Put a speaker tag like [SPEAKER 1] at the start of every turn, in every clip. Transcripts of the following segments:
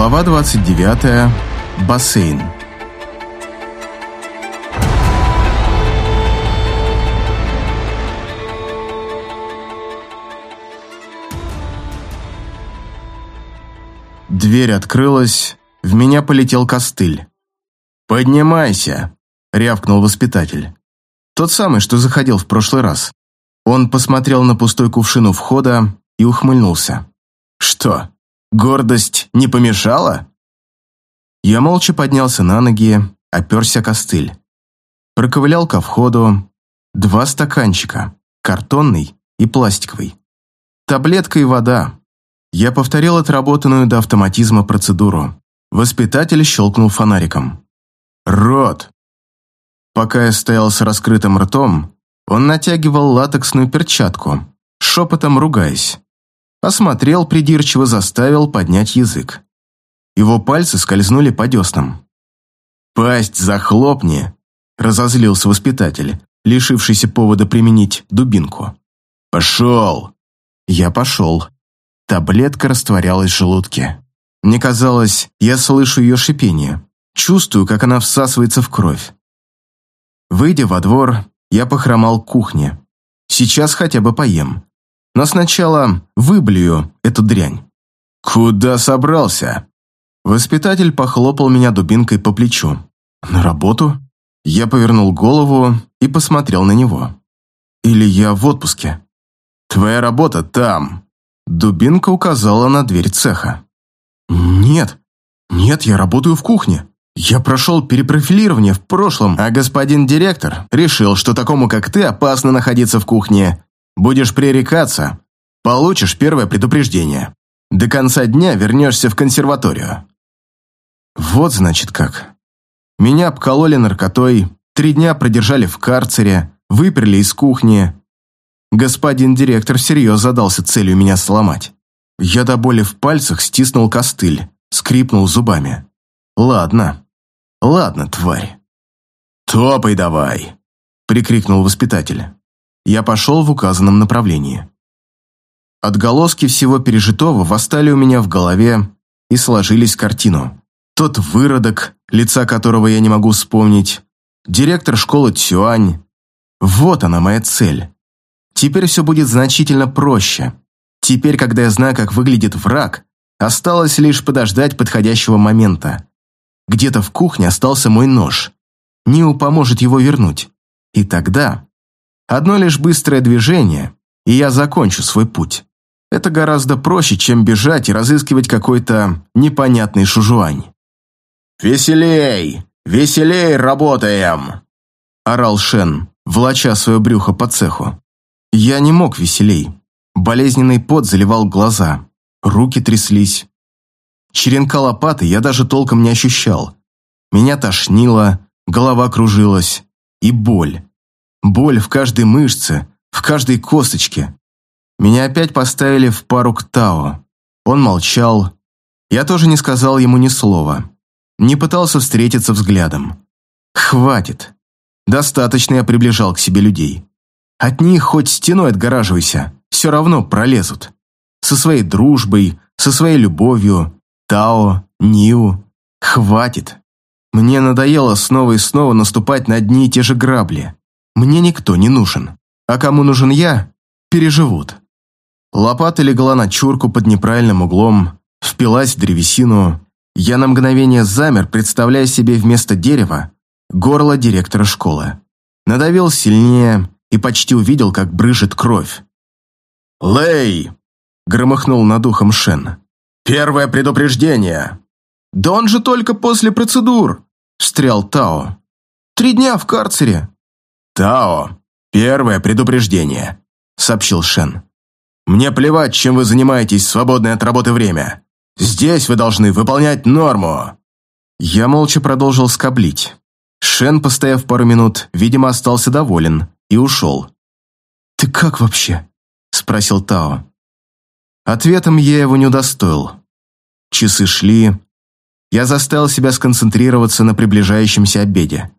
[SPEAKER 1] Глава 29. Бассейн. Дверь открылась, в меня полетел костыль. «Поднимайся!» — рявкнул воспитатель. Тот самый, что заходил в прошлый раз. Он посмотрел на пустой кувшин у входа и ухмыльнулся. «Что, гордость не помешала?» Я молча поднялся на ноги, оперся костыль. Проковылял ко входу. Два стаканчика, картонный и пластиковый. Таблетка и вода. Я повторил отработанную до автоматизма процедуру. Воспитатель щелкнул фонариком. «Рот!» Пока я стоял с раскрытым ртом, он натягивал латексную перчатку, шепотом ругаясь. Осмотрел придирчиво, заставил поднять язык. Его пальцы скользнули по деснам. «Пасть захлопни!» – разозлился воспитатель, лишившийся повода применить дубинку. «Пошел!» Я пошел. Таблетка растворялась в желудке. Мне казалось, я слышу ее шипение, чувствую, как она всасывается в кровь. Выйдя во двор, я похромал к кухне. Сейчас хотя бы поем. Но сначала выблюю эту дрянь. «Куда собрался?» Воспитатель похлопал меня дубинкой по плечу. «На работу?» Я повернул голову и посмотрел на него. «Или я в отпуске?» «Твоя работа там!» Дубинка указала на дверь цеха. «Нет, нет, я работаю в кухне. Я прошел перепрофилирование в прошлом, а господин директор решил, что такому, как ты, опасно находиться в кухне. Будешь пререкаться, получишь первое предупреждение. До конца дня вернешься в консерваторию. Вот значит как. Меня обкололи наркотой, три дня продержали в карцере, выперли из кухни. Господин директор всерьез задался целью меня сломать. Я до боли в пальцах стиснул костыль, скрипнул зубами. Ладно, ладно, тварь. «Топай давай!» – прикрикнул воспитатель. Я пошел в указанном направлении. Отголоски всего пережитого восстали у меня в голове и сложились в картину. Тот выродок, лица которого я не могу вспомнить, директор школы Цюань. Вот она, моя цель. Теперь все будет значительно проще. Теперь, когда я знаю, как выглядит враг, осталось лишь подождать подходящего момента. Где-то в кухне остался мой нож. Ниу поможет его вернуть. И тогда... Одно лишь быстрое движение, и я закончу свой путь. Это гораздо проще, чем бежать и разыскивать какой-то непонятный шужуань. «Веселей! Веселей работаем!» – орал Шен, влача свое брюхо по цеху. Я не мог веселей. Болезненный пот заливал глаза, руки тряслись. Черенка лопаты я даже толком не ощущал. Меня тошнило, голова кружилась. И боль. Боль в каждой мышце, в каждой косточке. Меня опять поставили в пару к Тао. Он молчал. Я тоже не сказал ему ни слова не пытался встретиться взглядом. «Хватит. Достаточно я приближал к себе людей. От них хоть стеной отгораживайся, все равно пролезут. Со своей дружбой, со своей любовью, Тао, Ниу. Хватит. Мне надоело снова и снова наступать на одни и те же грабли. Мне никто не нужен. А кому нужен я, переживут. Лопата легла на чурку под неправильным углом, впилась в древесину, я на мгновение замер, представляя себе вместо дерева горло директора школы. Надавил сильнее и почти увидел, как брыжет кровь. «Лэй!» — громыхнул над ухом Шен. «Первое предупреждение!» «Да он же только после процедур!» — встрял Тао. «Три дня в карцере!» «Тао, первое предупреждение!» — сообщил Шен. «Мне плевать, чем вы занимаетесь в свободное от работы время. Здесь вы должны выполнять норму!» Я молча продолжил скоблить. Шен, постояв пару минут, видимо, остался доволен и ушел. «Ты как вообще?» – спросил Тао. Ответом я его не удостоил. Часы шли. Я заставил себя сконцентрироваться на приближающемся обеде.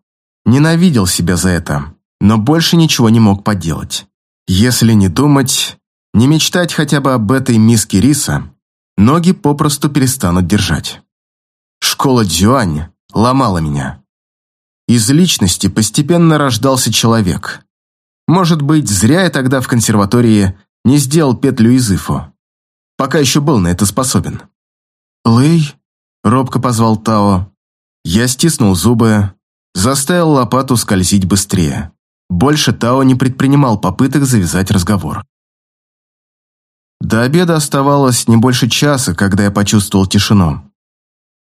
[SPEAKER 1] Ненавидел себя за это, но больше ничего не мог поделать. Если не думать, не мечтать хотя бы об этой миске риса, ноги попросту перестанут держать. Школа Дзюань ломала меня. Из личности постепенно рождался человек. Может быть, зря я тогда в консерватории не сделал петлю из Ифу. Пока еще был на это способен. «Лэй?» — робко позвал Тао. Я стиснул зубы, заставил лопату скользить быстрее. Больше Тао не предпринимал попыток завязать разговор. До обеда оставалось не больше часа, когда я почувствовал тишину.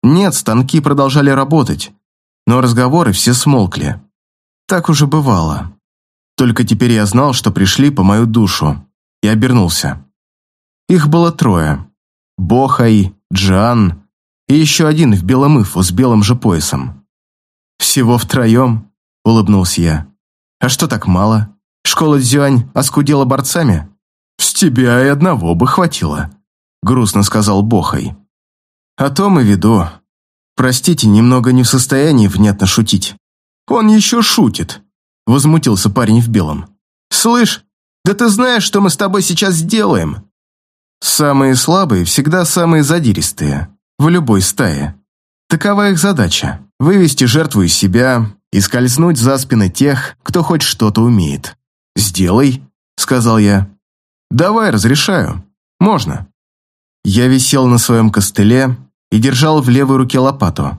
[SPEAKER 1] Нет, станки продолжали работать, но разговоры все смолкли. Так уже бывало. Только теперь я знал, что пришли по мою душу, и обернулся. Их было трое. Бохай, Джан и еще один в белом ифу с белым же поясом. «Всего втроем?» – улыбнулся я. «А что так мало? Школа Дзюань оскудела борцами?» «С тебя и одного бы хватило», – грустно сказал Бохай. «О том и веду. Простите, немного не в состоянии внятно шутить». «Он еще шутит», – возмутился парень в белом. «Слышь, да ты знаешь, что мы с тобой сейчас сделаем?» Самые слабые всегда самые задиристые, в любой стае. Такова их задача – вывести жертву из себя и скользнуть за спины тех, кто хоть что-то умеет. «Сделай», – сказал я. «Давай, разрешаю. Можно». Я висел на своем костыле и держал в левой руке лопату.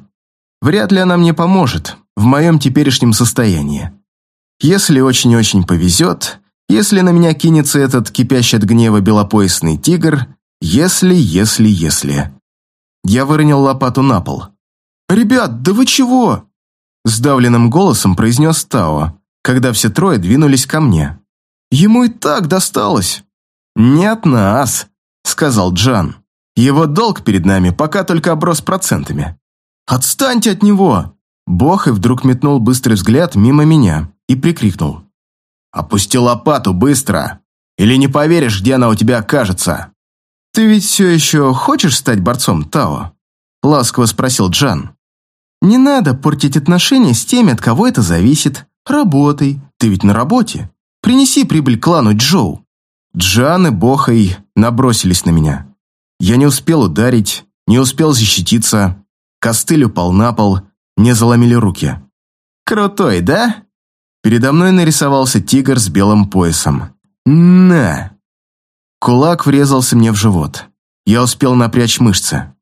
[SPEAKER 1] Вряд ли она мне поможет в моем теперешнем состоянии. Если очень-очень повезет, если на меня кинется этот кипящий от гнева белопоясный тигр, если, если, если. Я выронил лопату на пол. «Ребят, да вы чего?» Сдавленным голосом произнес Тао, когда все трое двинулись ко мне. «Ему и так досталось». «Не от нас», — сказал Джан. «Его долг перед нами пока только оброс процентами». «Отстаньте от него!» Бог и вдруг метнул быстрый взгляд мимо меня и прикрикнул. «Опусти лопату быстро, или не поверишь, где она у тебя окажется». «Ты ведь все еще хочешь стать борцом, Тао?» – ласково спросил Джан. «Не надо портить отношения с теми, от кого это зависит. Работай, ты ведь на работе. Принеси прибыль клану Джоу». Джан и Бохай набросились на меня. Я не успел ударить, не успел защититься. Костыль упал на пол, мне заломили руки. «Крутой, да?» Передо мной нарисовался тигр с белым поясом. «На!» Кулак врезался мне в живот. Я успел напрячь мышцы.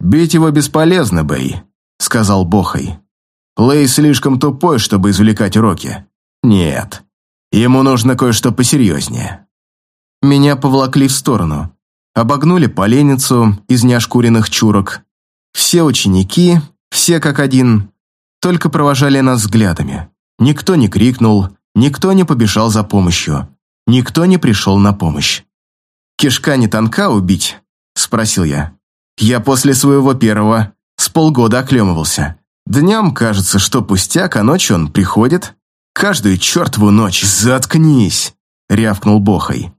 [SPEAKER 1] «Бить его бесполезно, Бэй», — сказал Бохай. «Лэй слишком тупой, чтобы извлекать уроки. Нет, ему нужно кое-что посерьезнее». Меня поволокли в сторону. Обогнули поленницу из неошкуренных чурок. Все ученики, все как один, только провожали нас взглядами. Никто не крикнул, никто не побежал за помощью, никто не пришел на помощь. «Кишка не тонка убить?» – спросил я. «Я после своего первого с полгода оклемывался. Днем кажется, что пустяк, а ночью он приходит. Каждую чертову ночь. Заткнись!» – рявкнул Бохой.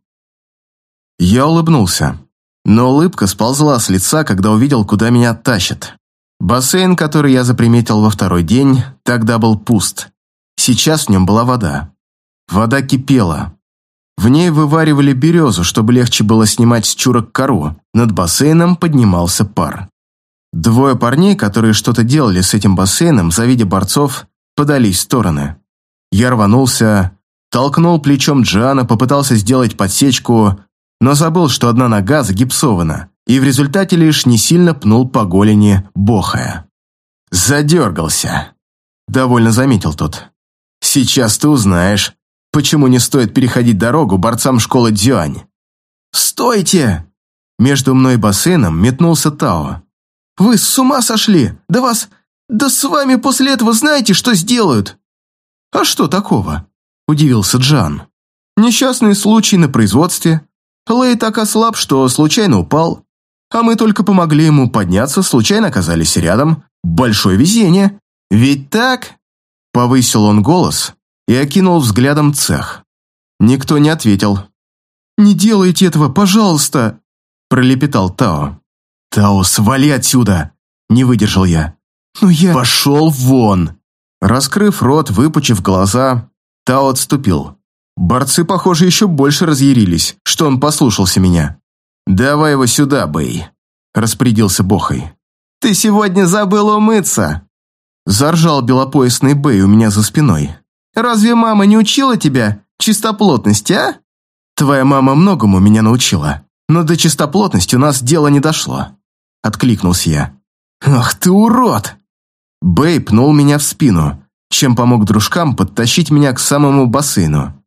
[SPEAKER 1] Я улыбнулся, но улыбка сползла с лица, когда увидел, куда меня тащат. Бассейн, который я заприметил во второй день, тогда был пуст. Сейчас в нем была вода. Вода кипела. В ней вываривали березу, чтобы легче было снимать с чурок кору. Над бассейном поднимался пар. Двое парней, которые что-то делали с этим бассейном, завидя борцов, подались в стороны. Я рванулся, толкнул плечом Джана, попытался сделать подсечку, но забыл, что одна нога загипсована, и в результате лишь не сильно пнул по голени Бохая. «Задергался», — довольно заметил тот. Сейчас ты узнаешь, почему не стоит переходить дорогу борцам школы Дзюань. «Стойте!» Между мной и бассейном метнулся Тао. «Вы с ума сошли? Да вас... Да с вами после этого знаете, что сделают?» «А что такого?» – удивился Джан. «Несчастный случай на производстве. Лэй так ослаб, что случайно упал. А мы только помогли ему подняться, случайно оказались рядом. Большое везение. Ведь так?» Повысил он голос и окинул взглядом цех. Никто не ответил. «Не делайте этого, пожалуйста!» пролепетал Тао. «Тао, свали отсюда!» не выдержал я. «Ну я...» «Пошел вон!» Раскрыв рот, выпучив глаза, Тао отступил. Борцы, похоже, еще больше разъярились, что он послушался меня. «Давай его сюда, Бэй», – распорядился Бохой. Ты сегодня забыл умыться!» Заржал белопоясный Бэй у меня за спиной. «Разве мама не учила тебя чистоплотности, а?» «Твоя мама многому меня научила, но до чистоплотности у нас дело не дошло», — откликнулся я. «Ах ты урод!» Бэй пнул меня в спину, чем помог дружкам подтащить меня к самому бассейну.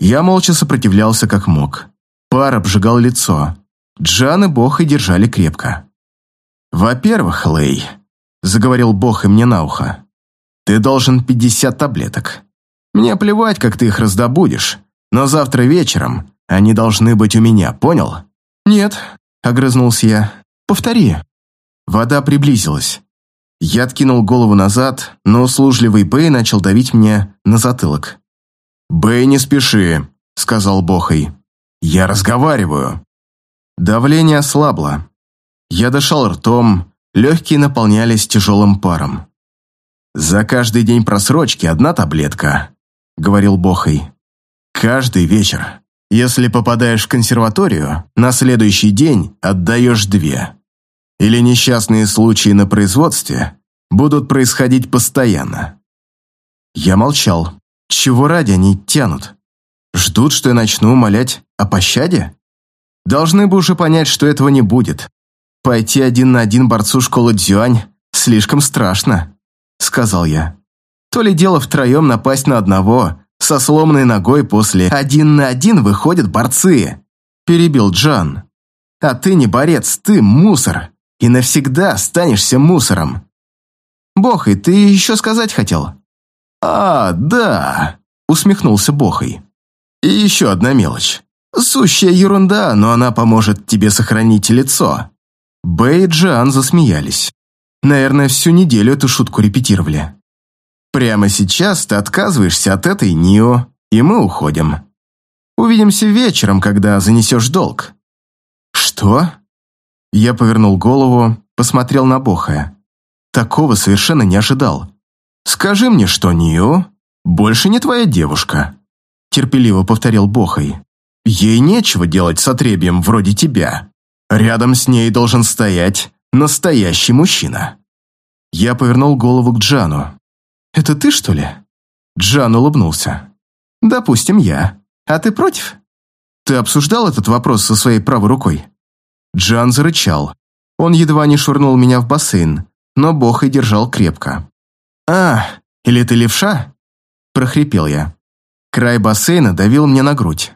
[SPEAKER 1] Я молча сопротивлялся как мог. Пар обжигал лицо. Джан и Бог и держали крепко. «Во-первых, Лэй», — заговорил Бог и мне на ухо, — «ты должен пятьдесят таблеток. Мне плевать, как ты их раздобудешь, но завтра вечером они должны быть у меня, понял?» «Нет», — огрызнулся я, — «повтори». Вода приблизилась. Я откинул голову назад, но услужливый Бэй начал давить мне на затылок. «Бэй, не спеши», — сказал Бохой. «Я разговариваю». Давление ослабло. Я дышал ртом, легкие наполнялись тяжелым паром. «За каждый день просрочки одна таблетка», — говорил Бохой. «Каждый вечер. Если попадаешь в консерваторию, на следующий день отдаешь две или несчастные случаи на производстве будут происходить постоянно. Я молчал. Чего ради они тянут? Ждут, что я начну умолять о пощаде? Должны бы уже понять, что этого не будет. Пойти один на один борцу школы Дзюань слишком страшно, сказал я. То ли дело втроем напасть на одного, со сломанной ногой после «один на один» выходят борцы, перебил Джан. А ты не борец, ты мусор и навсегда останешься мусором. Бохой, ты еще сказать хотел? А, да, усмехнулся Бохой. И еще одна мелочь. Сущая ерунда, но она поможет тебе сохранить лицо. Бэй и Джан засмеялись. Наверное, всю неделю эту шутку репетировали. Прямо сейчас ты отказываешься от этой Нио, и мы уходим. Увидимся вечером, когда занесешь долг. Что? Я повернул голову, посмотрел на Боха. Такого совершенно не ожидал. «Скажи мне, что Нио больше не твоя девушка», терпеливо повторил Бохой. «Ей нечего делать с отребием вроде тебя. Рядом с ней должен стоять настоящий мужчина». Я повернул голову к Джану. «Это ты, что ли?» Джан улыбнулся. «Допустим, я. А ты против?» «Ты обсуждал этот вопрос со своей правой рукой?» Джан зарычал. Он едва не швырнул меня в бассейн, но бог и держал крепко. «А, или ты левша?» – прохрипел я. Край бассейна давил мне на грудь.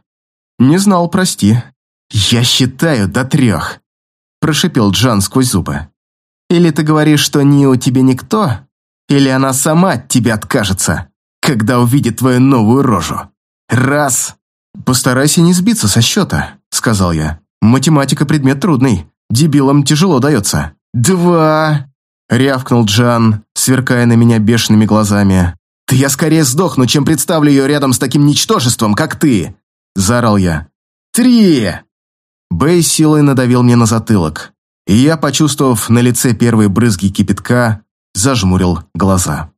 [SPEAKER 1] «Не знал, прости». «Я считаю до трех», – прошипел Джан сквозь зубы. «Или ты говоришь, что Нио тебе никто, или она сама от тебя откажется, когда увидит твою новую рожу. Раз!» «Постарайся не сбиться со счета», – сказал я. Математика предмет трудный, дебилам тяжело дается. Два!» — рявкнул Джан, сверкая на меня бешеными глазами. «Да я скорее сдохну, чем представлю ее рядом с таким ничтожеством, как ты!» — заорал я. «Три!» Бэй силой надавил мне на затылок, и я, почувствовав на лице первые брызги кипятка, зажмурил глаза.